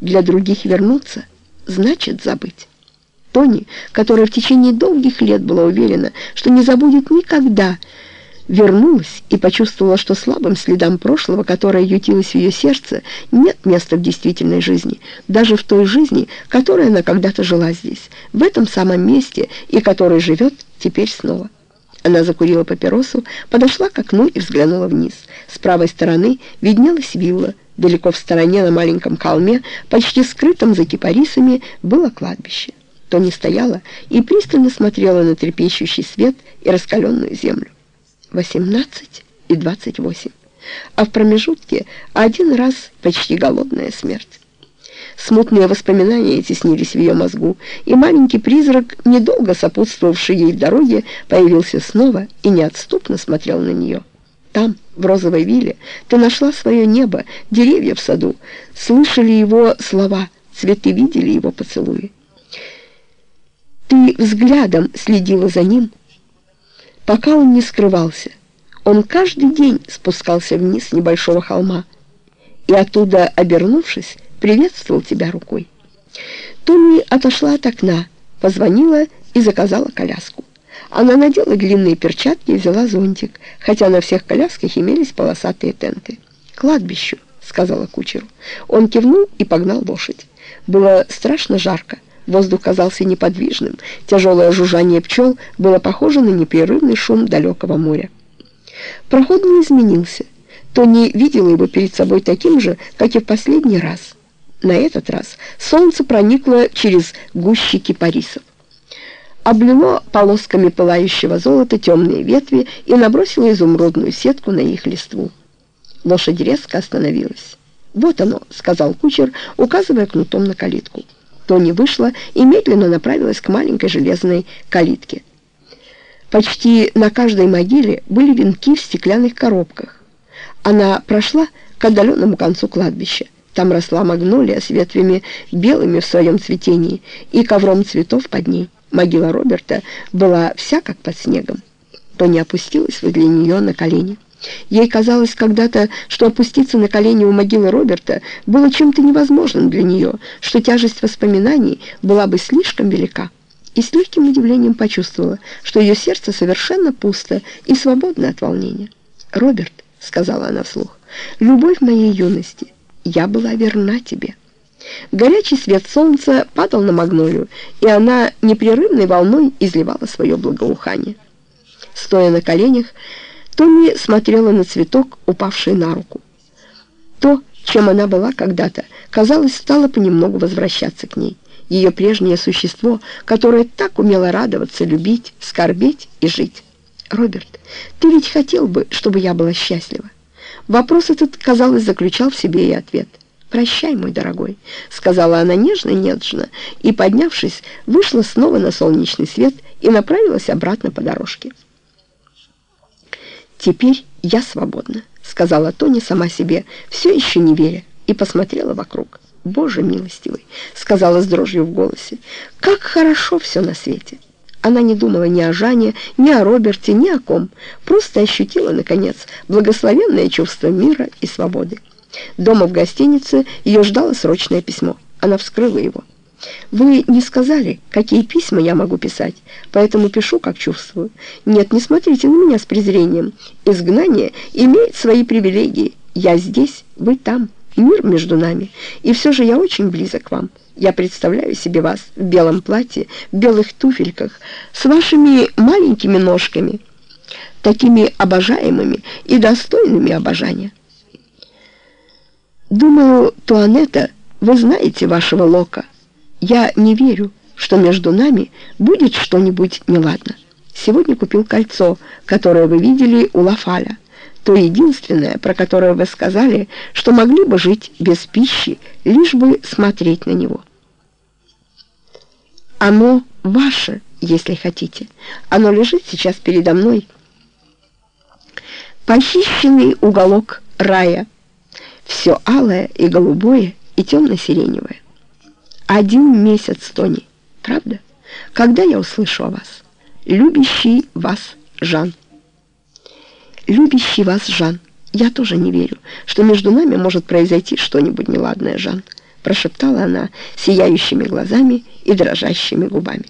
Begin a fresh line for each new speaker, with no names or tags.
Для других вернуться значит забыть. Тони, которая в течение долгих лет была уверена, что не забудет никогда, вернулась и почувствовала, что слабым следам прошлого, которое ютилось в ее сердце, нет места в действительной жизни, даже в той жизни, которой она когда-то жила здесь, в этом самом месте, и которой живет теперь снова. Она закурила папиросу, подошла к окну и взглянула вниз. С правой стороны виднелась вилла. Далеко в стороне, на маленьком холме, почти скрытом за кипарисами, было кладбище. Тони стояла и пристально смотрела на трепещущий свет и раскаленную землю. 18 и 28. А в промежутке один раз почти голодная смерть. Смутные воспоминания теснились в ее мозгу, и маленький призрак, недолго сопутствовавший ей в дороге, появился снова и неотступно смотрел на нее. Там, в розовой вилле, ты нашла свое небо, деревья в саду, слышали его слова, цветы видели его поцелуи. Ты взглядом следила за ним, пока он не скрывался. Он каждый день спускался вниз с небольшого холма, и оттуда, обернувшись, приветствовал тебя рукой. Томми отошла от окна, позвонила и заказала коляску. Она надела длинные перчатки и взяла зонтик, хотя на всех колясках имелись полосатые тенты. «Кладбищу», — сказала кучеру. Он кивнул и погнал лошадь. Было страшно жарко. Воздух казался неподвижным. Тяжелое жужжание пчел было похоже на непрерывный шум далекого моря. Проход не изменился. Тони видела его перед собой таким же, как и в последний раз. На этот раз солнце проникло через гущи кипарисов. Облило полосками пылающего золота темные ветви и набросило изумрудную сетку на их листву. Лошадь резко остановилась. «Вот оно», — сказал кучер, указывая кнутом на калитку. Тони вышла и медленно направилась к маленькой железной калитке. Почти на каждой могиле были венки в стеклянных коробках. Она прошла к отдаленному концу кладбища. Там росла магнолия с ветвями белыми в своем цветении и ковром цветов под ней. Могила Роберта была вся как под снегом. Тони опустилась возле нее на колени. Ей казалось когда-то, что опуститься на колени у могилы Роберта было чем-то невозможным для нее, что тяжесть воспоминаний была бы слишком велика. И с легким удивлением почувствовала, что ее сердце совершенно пусто и свободно от волнения. «Роберт», — сказала она вслух, — «любовь моей юности, я была верна тебе». Горячий свет солнца падал на магнолию, и она непрерывной волной изливала свое благоухание. Стоя на коленях, Томми смотрела на цветок, упавший на руку. То, чем она была когда-то, казалось, стало понемногу возвращаться к ней. Ее прежнее существо, которое так умело радоваться, любить, скорбеть и жить. «Роберт, ты ведь хотел бы, чтобы я была счастлива?» Вопрос этот, казалось, заключал в себе и ответ. «Прощай, мой дорогой», — сказала она нежно-нежно, и, поднявшись, вышла снова на солнечный свет и направилась обратно по дорожке. «Теперь я свободна», — сказала Тони сама себе, все еще не веря, и посмотрела вокруг. «Боже милостивый», — сказала с дрожью в голосе, — «как хорошо все на свете». Она не думала ни о Жане, ни о Роберте, ни о ком, просто ощутила, наконец, благословенное чувство мира и свободы. Дома в гостинице ее ждало срочное письмо. Она вскрыла его. Вы не сказали, какие письма я могу писать, поэтому пишу, как чувствую. Нет, не смотрите на меня с презрением. Изгнание имеет свои привилегии. Я здесь, вы там, мир между нами. И все же я очень близок к вам. Я представляю себе вас в белом платье, в белых туфельках, с вашими маленькими ножками, такими обожаемыми и достойными обожания. Думаю, Туанетта, вы знаете вашего Лока. Я не верю, что между нами будет что-нибудь неладно. Сегодня купил кольцо, которое вы видели у Лафаля. То единственное, про которое вы сказали, что могли бы жить без пищи, лишь бы смотреть на него. Оно ваше, если хотите. Оно лежит сейчас передо мной. Похищенный уголок рая. Все алое и голубое и темно-сиреневое. Один месяц, Тони, правда? Когда я услышу о вас? Любящий вас Жан. Любящий вас Жан. Я тоже не верю, что между нами может произойти что-нибудь неладное, Жан. прошептала она сияющими глазами и дрожащими губами.